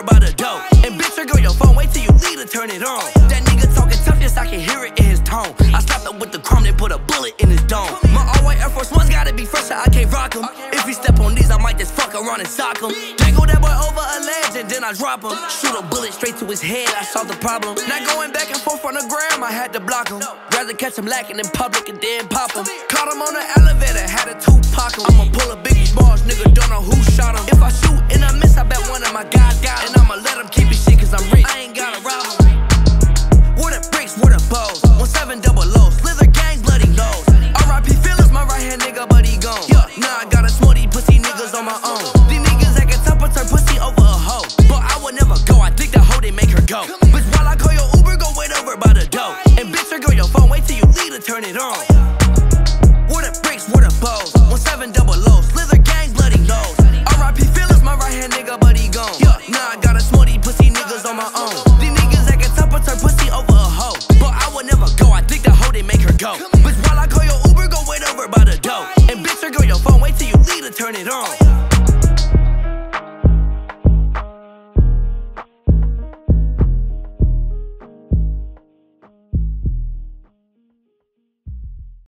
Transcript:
Court by the door. And bitch, trigger your phone, wait till you leave to turn it on. That nigga talking tough, yes, I can hear it in his tone. I slapped him with the chrome, then put a bullet in his dome. My all white Air Force Ones gotta be fresher, I can't rock him. If he step on these, I might just fuck around and sock him. Dangle that boy over a ledge and then I drop him. Shoot a bullet straight to his head, I solved the problem. Not going back and forth on the gram, I had to block him. Rather catch him lacking in public and then pop him. Caught him on the elevator. One seven double low, slither gang, bloody nose. R.I.P. Phillips, my right hand nigga, but he gone. Yeah, nah, I got a smoothie, pussy niggas on my own. These niggas acting tough, but turn pussy over a hoe. But I would never go, I dig the hoe, they make her go. Bitch, while I call your Uber, go wait over by the door. And bitch, girl, your phone, wait till you leave to turn it on. Where the bricks, where the bows? One seven double low, slither gang, bloody nose. R.I.P. Phillips, my right hand nigga, but he gone. Yeah, nah, I got a smoothie, pussy niggas on my own. turn it on.